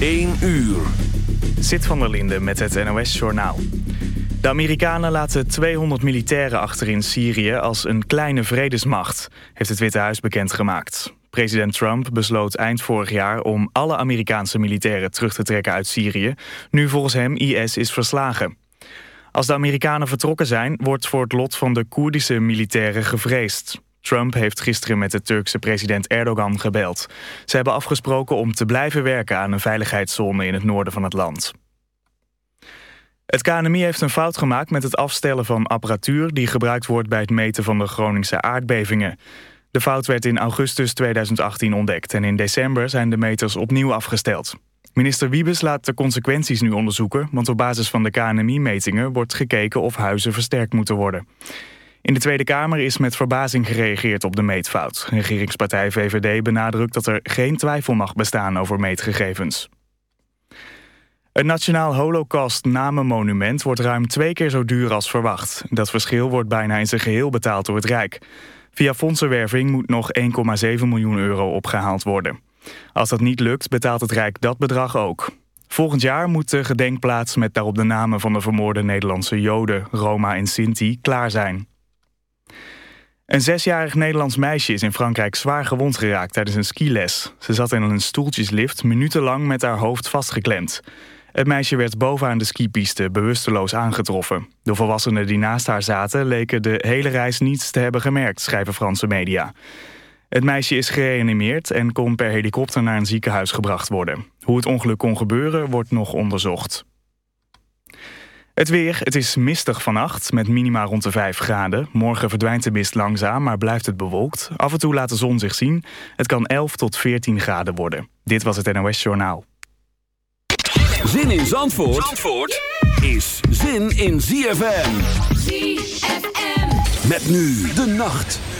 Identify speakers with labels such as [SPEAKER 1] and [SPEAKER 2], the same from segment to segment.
[SPEAKER 1] 1 uur.
[SPEAKER 2] Zit van der Linde met het NOS-journaal. De Amerikanen laten 200 militairen achter in Syrië als een kleine vredesmacht, heeft het Witte Huis bekendgemaakt. President Trump besloot eind vorig jaar om alle Amerikaanse militairen terug te trekken uit Syrië, nu volgens hem IS is verslagen. Als de Amerikanen vertrokken zijn, wordt voor het lot van de Koerdische militairen gevreesd. Trump heeft gisteren met de Turkse president Erdogan gebeld. Ze hebben afgesproken om te blijven werken aan een veiligheidszone in het noorden van het land. Het KNMI heeft een fout gemaakt met het afstellen van apparatuur... die gebruikt wordt bij het meten van de Groningse aardbevingen. De fout werd in augustus 2018 ontdekt... en in december zijn de meters opnieuw afgesteld. Minister Wiebes laat de consequenties nu onderzoeken... want op basis van de KNMI-metingen wordt gekeken of huizen versterkt moeten worden. In de Tweede Kamer is met verbazing gereageerd op de meetfout. Regeringspartij VVD benadrukt dat er geen twijfel mag bestaan over meetgegevens. Een nationaal holocaust-namenmonument wordt ruim twee keer zo duur als verwacht. Dat verschil wordt bijna in zijn geheel betaald door het Rijk. Via fondsenwerving moet nog 1,7 miljoen euro opgehaald worden. Als dat niet lukt, betaalt het Rijk dat bedrag ook. Volgend jaar moet de gedenkplaats met daarop de namen van de vermoorde Nederlandse Joden, Roma en Sinti klaar zijn. Een zesjarig Nederlands meisje is in Frankrijk zwaar gewond geraakt tijdens een skiles. Ze zat in een stoeltjeslift minutenlang met haar hoofd vastgeklemd. Het meisje werd bovenaan de skipiste bewusteloos aangetroffen. De volwassenen die naast haar zaten leken de hele reis niets te hebben gemerkt, schrijven Franse media. Het meisje is gereanimeerd en kon per helikopter naar een ziekenhuis gebracht worden. Hoe het ongeluk kon gebeuren wordt nog onderzocht. Het weer, het is mistig vannacht met minima rond de 5 graden. Morgen verdwijnt de mist langzaam, maar blijft het bewolkt. Af en toe laat de zon zich zien. Het kan 11 tot 14 graden worden. Dit was het NOS Journaal.
[SPEAKER 1] Zin in Zandvoort, Zandvoort is zin in ZFM.
[SPEAKER 3] ZFM.
[SPEAKER 1] Met nu de nacht.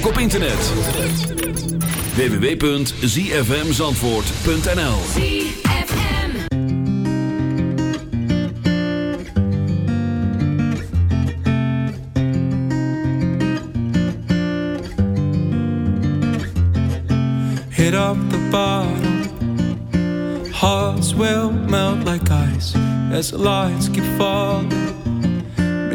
[SPEAKER 1] ook op internet. www.zfmzandvoort.nl
[SPEAKER 4] hit up the bottom. Hearts will melt like ice as the lights keep falling.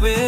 [SPEAKER 5] away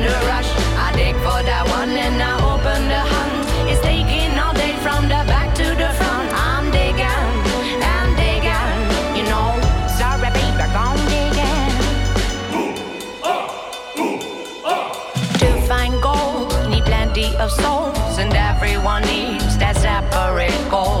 [SPEAKER 5] everyone needs that separate goal.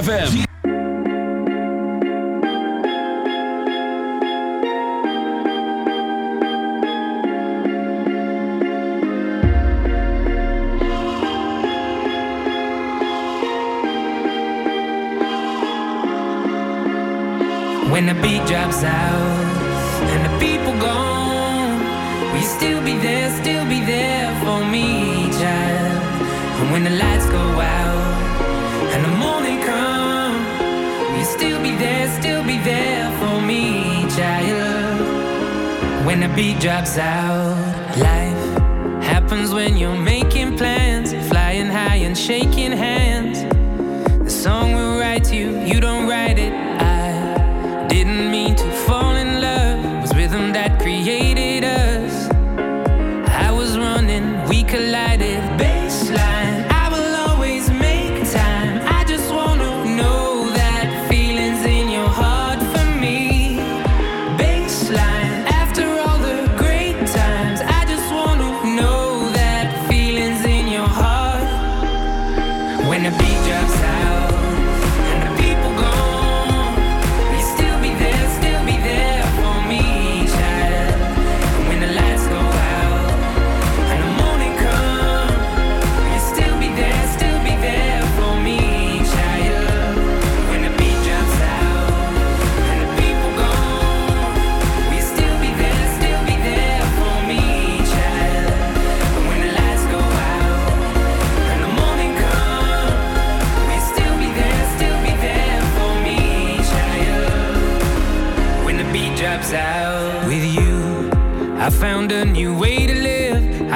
[SPEAKER 1] ZFM.
[SPEAKER 6] When the beat drops out Beat drops out. Life happens when you're making plans, flying high and shaking hands. The song will write to you, you don't write.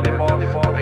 [SPEAKER 7] pelo pop.